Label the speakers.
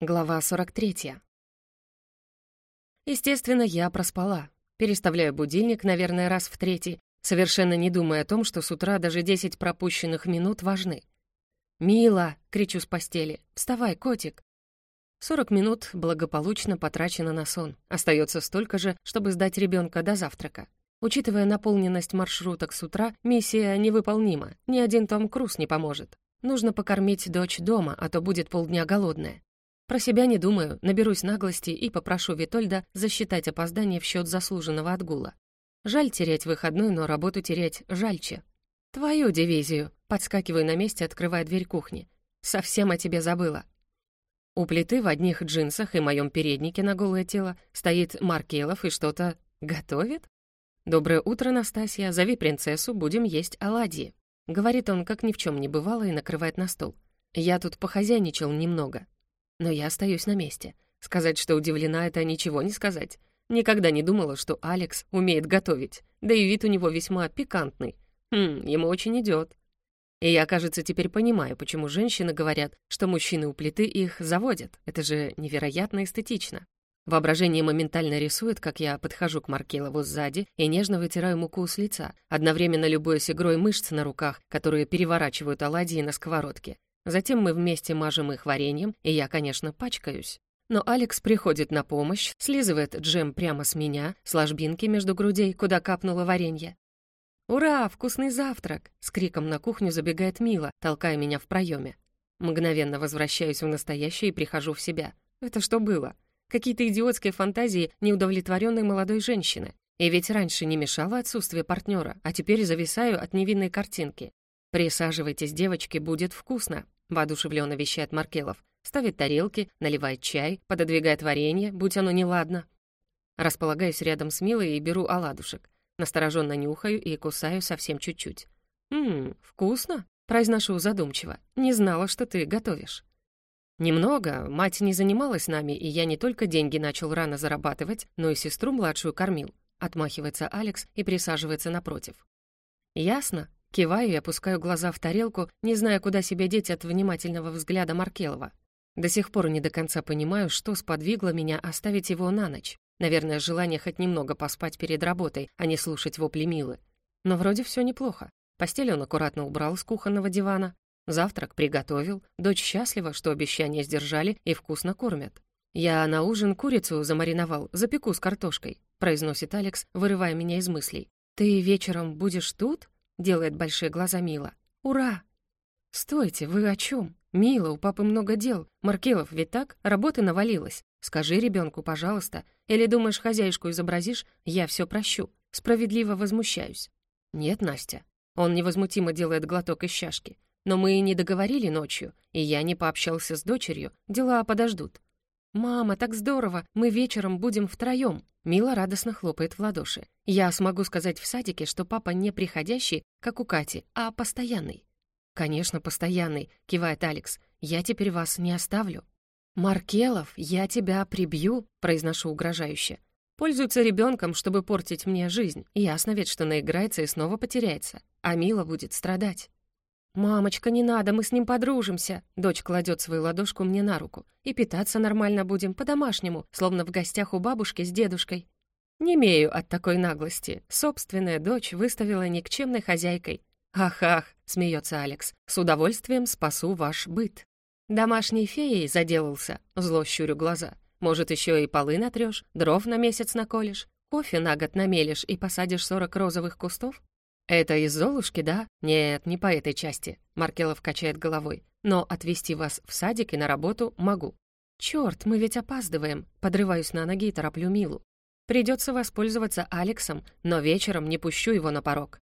Speaker 1: Глава 43. Естественно, я проспала. Переставляю будильник, наверное, раз в третий, совершенно не думая о том, что с утра даже 10 пропущенных минут важны. «Мила!» — кричу с постели. «Вставай, котик!» 40 минут благополучно потрачено на сон. Остается столько же, чтобы сдать ребенка до завтрака. Учитывая наполненность маршруток с утра, миссия невыполнима. Ни один Том Круз не поможет. Нужно покормить дочь дома, а то будет полдня голодная. Про себя не думаю, наберусь наглости и попрошу Витольда засчитать опоздание в счет заслуженного отгула. Жаль терять выходной, но работу терять жальче. Твою дивизию. Подскакиваю на месте, открывая дверь кухни. Совсем о тебе забыла. У плиты в одних джинсах и моем переднике на голое тело стоит Маркелов и что-то готовит? «Доброе утро, Настасья, зови принцессу, будем есть оладьи», — говорит он, как ни в чем не бывало, и накрывает на стол. «Я тут похозяйничал немного, но я остаюсь на месте. Сказать, что удивлена, это ничего не сказать. Никогда не думала, что Алекс умеет готовить. Да и вид у него весьма пикантный. Хм, ему очень идет. И я, кажется, теперь понимаю, почему женщины говорят, что мужчины у плиты их заводят. Это же невероятно эстетично. Воображение моментально рисует, как я подхожу к Маркелову сзади и нежно вытираю муку с лица, одновременно любуясь игрой мышц на руках, которые переворачивают оладьи на сковородке. Затем мы вместе мажем их вареньем, и я, конечно, пачкаюсь. Но Алекс приходит на помощь, слизывает джем прямо с меня, с ложбинки между грудей, куда капнуло варенье. «Ура, вкусный завтрак!» — с криком на кухню забегает Мила, толкая меня в проеме. Мгновенно возвращаюсь в настоящее и прихожу в себя. Это что было? Какие-то идиотские фантазии неудовлетворенной молодой женщины. И ведь раньше не мешало отсутствие партнера, а теперь зависаю от невинной картинки. «Присаживайтесь, девочки, будет вкусно», — воодушевленно вещает Маркелов. Ставит тарелки, наливает чай, пододвигает варенье, будь оно неладно. Располагаюсь рядом с Милой и беру оладушек. Настороженно нюхаю и кусаю совсем чуть-чуть. «Ммм, вкусно?» — произношу задумчиво. «Не знала, что ты готовишь». Немного, мать не занималась нами, и я не только деньги начал рано зарабатывать, но и сестру младшую кормил. Отмахивается Алекс и присаживается напротив. «Ясно», Киваю и опускаю глаза в тарелку, не зная, куда себя деть от внимательного взгляда Маркелова. До сих пор не до конца понимаю, что сподвигло меня оставить его на ночь. Наверное, желание хоть немного поспать перед работой, а не слушать вопли Милы. Но вроде все неплохо. Постель он аккуратно убрал с кухонного дивана. Завтрак приготовил. Дочь счастлива, что обещания сдержали и вкусно кормят. «Я на ужин курицу замариновал, запеку с картошкой», произносит Алекс, вырывая меня из мыслей. «Ты вечером будешь тут?» Делает большие глаза Мила. «Ура!» «Стойте, вы о чем? Мила, у папы много дел. Маркелов, ведь так? Работы навалилось. Скажи ребенку, пожалуйста. Или думаешь, хозяюшку изобразишь? Я все прощу. Справедливо возмущаюсь». «Нет, Настя». Он невозмутимо делает глоток из чашки. «Но мы и не договорили ночью, и я не пообщался с дочерью. Дела подождут». «Мама, так здорово! Мы вечером будем втроем!» Мила радостно хлопает в ладоши. «Я смогу сказать в садике, что папа не приходящий, как у Кати, а постоянный». «Конечно, постоянный», — кивает Алекс. «Я теперь вас не оставлю». «Маркелов, я тебя прибью», — произношу угрожающе. Пользуется ребенком, чтобы портить мне жизнь. Ясно ведь, что наиграется и снова потеряется. А Мила будет страдать. «Мамочка, не надо, мы с ним подружимся!» Дочь кладет свою ладошку мне на руку. «И питаться нормально будем, по-домашнему, словно в гостях у бабушки с дедушкой». Не имею от такой наглости. Собственная дочь выставила никчемной хозяйкой. «Ах-ах!» — смеется Алекс. «С удовольствием спасу ваш быт». «Домашней феей заделался?» — зло щурю глаза. «Может, еще и полы натрешь, дров на месяц наколешь, кофе на год намелешь и посадишь сорок розовых кустов?» «Это из Золушки, да? Нет, не по этой части», — Маркелов качает головой. «Но отвезти вас в садик и на работу могу». «Чёрт, мы ведь опаздываем», — подрываюсь на ноги и тороплю Милу. «Придется воспользоваться Алексом, но вечером не пущу его на порог.